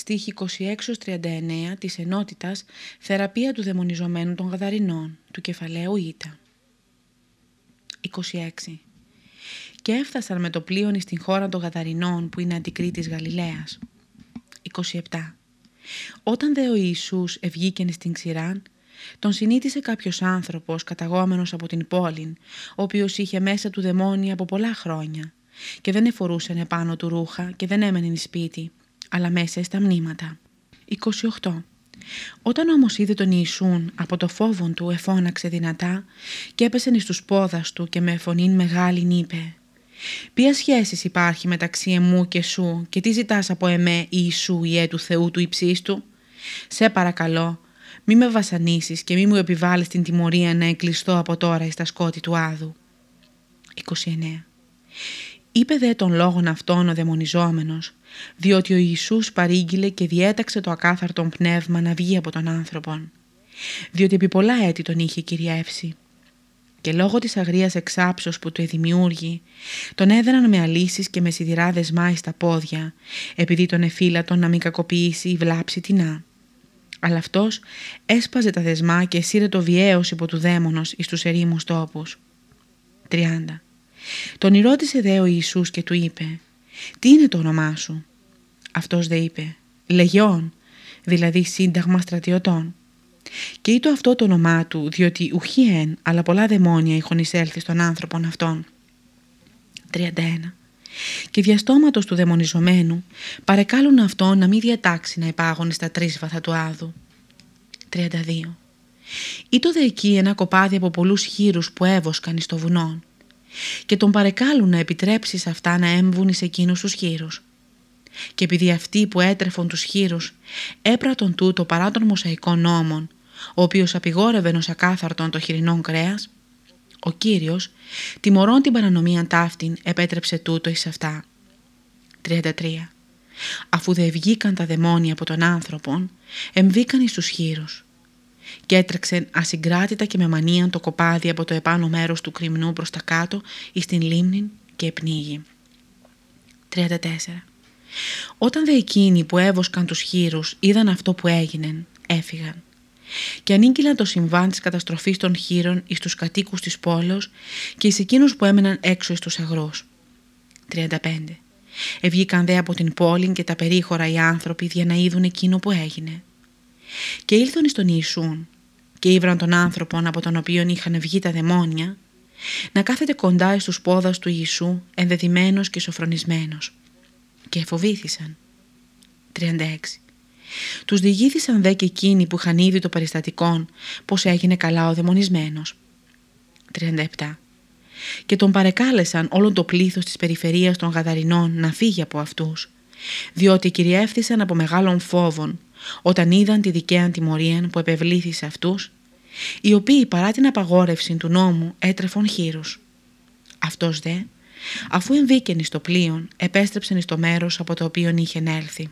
στίχη 26-39 της ενότητας «Θεραπεία του δαιμονιζομένου των Γαδαρινών» του κεφαλαίου Ήτα. 26. Και έφτασαν με το πλοίο στην χώρα των Γαδαρινών που είναι αντικρίτης Γαλιλαίας. 27. Όταν δε ο Ιησούς ευγήκεν στην ξηράν, τον συνήθισε κάποιος άνθρωπος καταγόμενος από την πόλη, ο οποίος είχε μέσα του δαιμόνια από πολλά χρόνια και δεν εφορούσαν επάνω του ρούχα και δεν έμενε σπίτι, αλλά μέσα στα μνήματα. 28. Όταν όμως είδε τον Ιησούν από το φόβον του εφώναξε δυνατά και έπεσε εις τους πόδας του και με φωνήν μεγάλη είπε «Ποια σχέση υπάρχει μεταξύ εμού και σου και τι ζητάς από εμέ Ιησού Ιε του Θεού του υψίστου» «Σε παρακαλώ, μη με βασανίσεις και μη μου επιβάλλεις την τιμωρία να εκλειστώ από τώρα εις τα σκότη του Άδου». 29. Είπε δε τον λόγον αυτόν ο δαιμονιζόμενος, διότι ο Ιησούς παρήγγειλε και διέταξε το ακάθαρτον πνεύμα να βγει από τον άνθρωπον, διότι επί πολλά έτη τον είχε κυριεύσει. Και λόγω της αγρίας εξάψεως που του εδημιούργη, τον έδαιναν με αλύσεις και με σιδηρά δεσμά στα πόδια, επειδή τον εφύλατον να μην κακοποιήσει ή βλάψει τεινά. Αλλά αυτός έσπαζε τα δεσμά και σύρε το βιαίος υπό του δαίμονος εις τους ερήμους τόπους. 30. Τον ρώτησε δε ο Ιησούς και του είπε «Τι είναι το όνομά σου» Αυτός δε είπε «Λεγιών» δηλαδή σύνταγμα στρατιωτών και ήτο αυτό το όνομά του διότι ουχή εν αλλά πολλά δαιμόνια είχαν εισέλθει στον άνθρωπον αυτόν. 31 και διαστόματος του δαιμονιζομένου παρεκάλουν αυτόν να μην διατάξει να υπάγουν στα τρίσβαθα του άδου. 32 Ήτο δε εκεί ένα κοπάδι από πολλούς χείρους που έβοσκαν στο βουνό και τον παρεκάλουν να επιτρέψεις σε αυτά να έμβουν εις εκείνους τους χείρους. Και επειδή αυτοί που έτρεφον τους χείρους έπρατον τούτο παρά των μοσαϊκών νόμων, ο οποίος απειγόρευε ως ακάθαρτον το χοιρινό κρέας, ο Κύριος, τιμωρών την παρανομία ταύτην, επέτρεψε τούτο εις αυτά. 33. Αφού δε βγήκαν τα δαιμόνια από τον άνθρωπον, εμβήκαν εις τους χείρους και έτρεξε ασυγκράτητα και με μανία το κοπάδι από το επάνω μέρος του κρυμνού προς τα κάτω εις την λίμνη και επνίγει. 34. Όταν δε εκείνοι που έβοσκαν τους χείρους είδαν αυτό που έγινε, έφυγαν και ανήγγυλαν το συμβάν της καταστροφής των χείρων εις τους κατοίκους της πόλεως και εις εκείνους που έμεναν έξω εις τους αγρούς. 35. Ευγήκαν δε από την πόλη και τα περίχωρα οι άνθρωποι για να είδουν εκείνο που έγινε και ήλθον εις τον Ιησούν και ήβραν τον άνθρωπον από τον οποίον είχαν βγει τα δαιμόνια να κάθεται κοντά στους πόδας του Ιησού ενδεδειμένος και σοφρονισμένος και φοβήθησαν. 36. Τους διηγήθησαν δε και εκείνοι που είχαν είδη το περιστατικό πως έγινε καλά ο δαιμονισμένος. 37. Και τον παρεκάλεσαν όλο το πλήθος της περιφερείας των Γαδαρινών να φύγει από αυτούς, διότι κυριεύθησαν από μεγάλων φόβων όταν είδαν τη δικαία τιμωρία που επευλήθη σε αυτούς, οι οποίοι παρά την απαγόρευση του νόμου έτρεφον χείρους. Αυτός δε, αφού εμβήκεν στο πλοίο, επέστρεψεν στο μέρος από το οποίο είχε έλθει.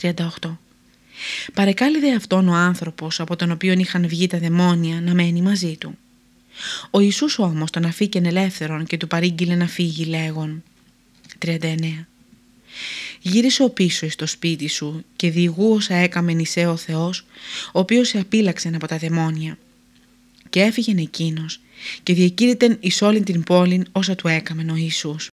38. Παρεκάλυδε αυτόν ο άνθρωπος από τον οποίο είχαν βγει τα δαιμόνια να μένει μαζί του. Ο Ιησούς όμως τον αφήκεν ελεύθερον και του παρήγγειλε να φύγει λέγον. 39 γύρισε ο πίσω στο σπίτι σου και διηγού όσα έκαμε νησέ ο Θεός, ο οποίος σε απείλαξε από τα δαιμόνια. Και έφυγε εκείνος και διακήρυτεν εις όλη την πόλη όσα του έκαμεν ο Ιησούς.